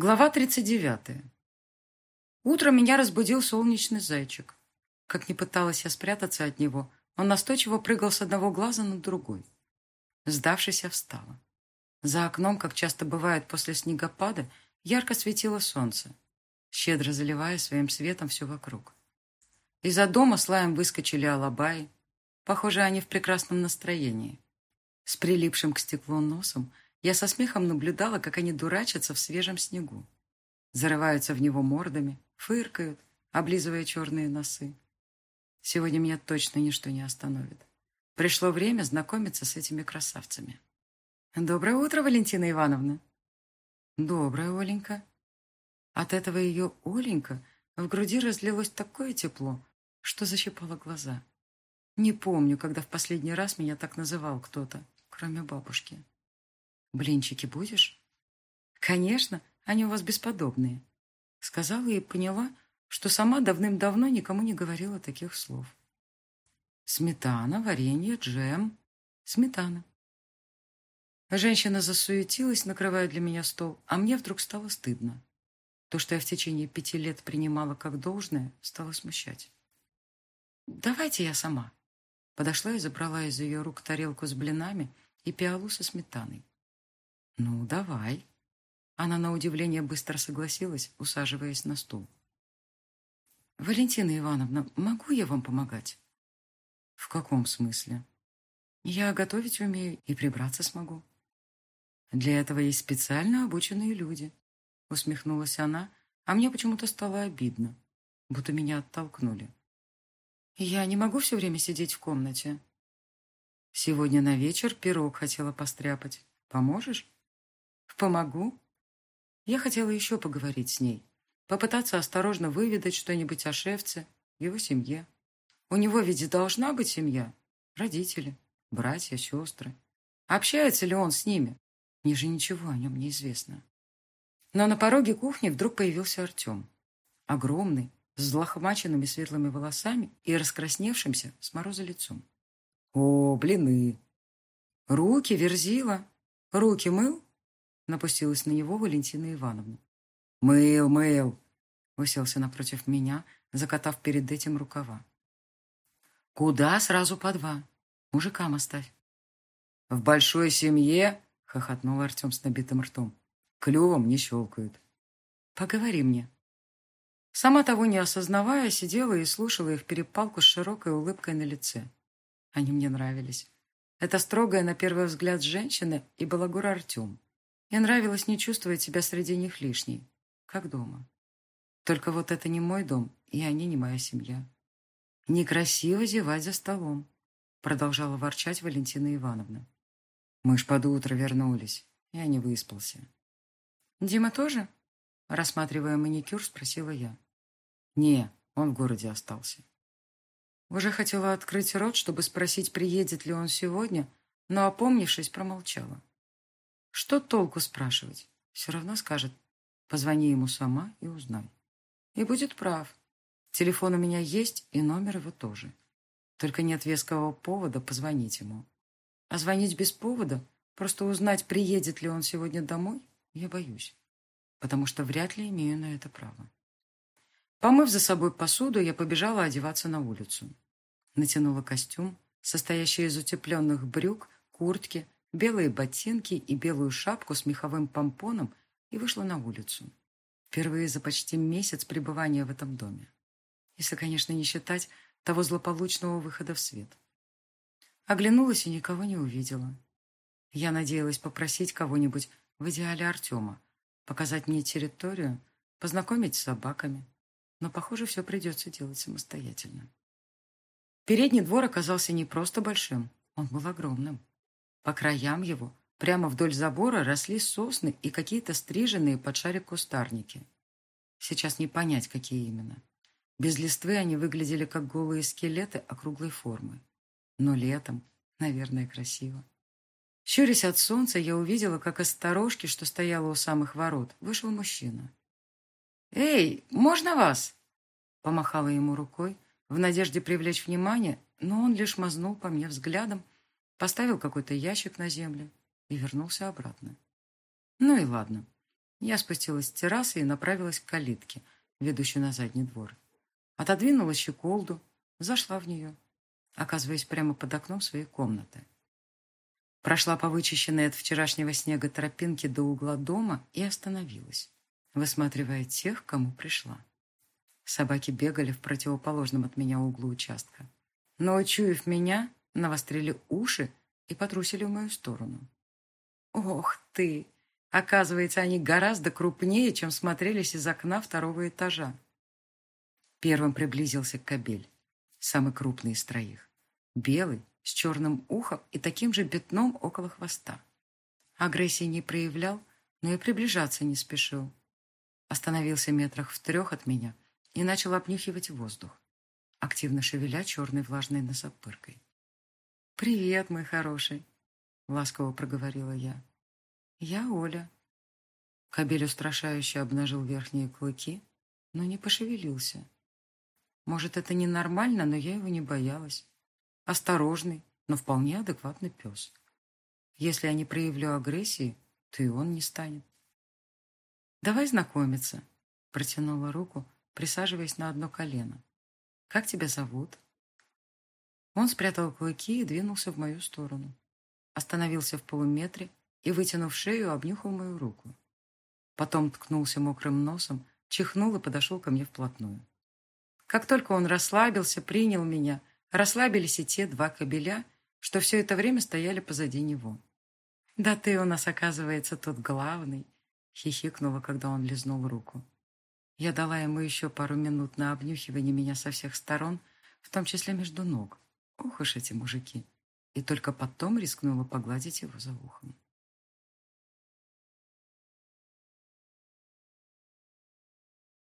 Глава 39. Утром меня разбудил солнечный зайчик. Как ни пыталась я спрятаться от него, он настойчиво прыгал с одного глаза на другой. Сдавшись, я встала. За окном, как часто бывает после снегопада, ярко светило солнце, щедро заливая своим светом все вокруг. Из-за дома с лаем выскочили алабаи. Похоже, они в прекрасном настроении. С прилипшим к стеклу носом – я со смехом наблюдала, как они дурачатся в свежем снегу. Зарываются в него мордами, фыркают, облизывая черные носы. Сегодня меня точно ничто не остановит. Пришло время знакомиться с этими красавцами. «Доброе утро, Валентина Ивановна!» «Доброе, Оленька!» От этого ее Оленька в груди разлилось такое тепло, что защипало глаза. Не помню, когда в последний раз меня так называл кто-то, кроме бабушки. «Блинчики будешь?» «Конечно, они у вас бесподобные», — сказала и поняла, что сама давным-давно никому не говорила таких слов. «Сметана, варенье, джем, сметана». Женщина засуетилась, накрывая для меня стол, а мне вдруг стало стыдно. То, что я в течение пяти лет принимала как должное, стало смущать. «Давайте я сама». Подошла и забрала из ее рук тарелку с блинами и пиалу со сметаной. «Ну, давай». Она на удивление быстро согласилась, усаживаясь на стул. «Валентина Ивановна, могу я вам помогать?» «В каком смысле?» «Я готовить умею и прибраться смогу». «Для этого есть специально обученные люди», — усмехнулась она, а мне почему-то стало обидно, будто меня оттолкнули. «Я не могу все время сидеть в комнате». «Сегодня на вечер пирог хотела постряпать. Поможешь?» Помогу. Я хотела еще поговорить с ней, попытаться осторожно выведать что-нибудь о шефце, его семье. У него ведь должна быть семья, родители, братья, сестры. Общается ли он с ними? Мне же ничего о нем не известно. Но на пороге кухни вдруг появился Артем. Огромный, с злохмаченными светлыми волосами и раскрасневшимся с мороза лицом. О, блины! Руки верзила. Руки мыл? Напустилась на него Валентина Ивановна. «Мэл, Мэл!» Уселся напротив меня, закатав перед этим рукава. «Куда сразу по два? Мужикам оставь». «В большой семье?» — хохотнул Артем с набитым ртом. «Клювом не щелкают». «Поговори мне». Сама того не осознавая, сидела и слушала их перепалку с широкой улыбкой на лице. Они мне нравились. Это строгая, на первый взгляд, женщина и балагур Артем. Мне нравилось не чувствовать себя среди них лишней, как дома. Только вот это не мой дом, и они не моя семья. Некрасиво зевать за столом, продолжала ворчать Валентина Ивановна. Мы ж под утро вернулись. Я не выспался. Дима тоже? Рассматривая маникюр, спросила я. Не, он в городе остался. Уже хотела открыть рот, чтобы спросить, приедет ли он сегодня, но, опомнившись, промолчала. Что толку спрашивать? Все равно скажет. Позвони ему сама и узнай. И будет прав. Телефон у меня есть, и номер его тоже. Только нет веского повода позвонить ему. А звонить без повода, просто узнать, приедет ли он сегодня домой, я боюсь. Потому что вряд ли имею на это право. Помыв за собой посуду, я побежала одеваться на улицу. Натянула костюм, состоящий из утепленных брюк, куртки, белые ботинки и белую шапку с меховым помпоном и вышла на улицу. Впервые за почти месяц пребывания в этом доме. Если, конечно, не считать того злополучного выхода в свет. Оглянулась и никого не увидела. Я надеялась попросить кого-нибудь, в идеале Артема, показать мне территорию, познакомить с собаками. Но, похоже, все придется делать самостоятельно. Передний двор оказался не просто большим, он был огромным. По краям его, прямо вдоль забора, росли сосны и какие-то стриженные под шарик кустарники. Сейчас не понять, какие именно. Без листвы они выглядели как голые скелеты округлой формы. Но летом, наверное, красиво. Щурясь от солнца, я увидела, как из сторожки, что стояла у самых ворот, вышел мужчина. «Эй, можно вас?» Помахала ему рукой, в надежде привлечь внимание, но он лишь мазнул по мне взглядом поставил какой-то ящик на землю и вернулся обратно. Ну и ладно. Я спустилась с террасы и направилась к калитке, ведущей на задний двор. Отодвинула щеколду, зашла в нее, оказываясь прямо под окном своей комнаты. Прошла по вычищенной от вчерашнего снега тропинке до угла дома и остановилась, высматривая тех, кому пришла. Собаки бегали в противоположном от меня углу участка. Но, учуяв меня, навострили уши и потрусили в мою сторону. Ох ты! Оказывается, они гораздо крупнее, чем смотрелись из окна второго этажа. Первым приблизился кобель, самый крупный из троих. Белый, с черным ухом и таким же пятном около хвоста. Агрессии не проявлял, но и приближаться не спешил. Остановился метрах в трех от меня и начал обнюхивать воздух, активно шевеля черной влажной носопыркой. «Привет, мой хороший!» — ласково проговорила я. «Я Оля». Кобель устрашающе обнажил верхние клыки, но не пошевелился. Может, это ненормально, но я его не боялась. Осторожный, но вполне адекватный пес. Если я не проявлю агрессии, то и он не станет. «Давай знакомиться», — протянула руку, присаживаясь на одно колено. «Как тебя зовут?» Он спрятал клыки и двинулся в мою сторону. Остановился в полуметре и, вытянув шею, обнюхал мою руку. Потом ткнулся мокрым носом, чихнул и подошел ко мне вплотную. Как только он расслабился, принял меня, расслабились и те два кобеля, что все это время стояли позади него. «Да ты у нас, оказывается, тут главный», — хихикнула, когда он лизнул руку. Я дала ему еще пару минут на обнюхивание меня со всех сторон, в том числе между ног. Ох уж эти мужики. И только потом рискнула погладить его за ухом.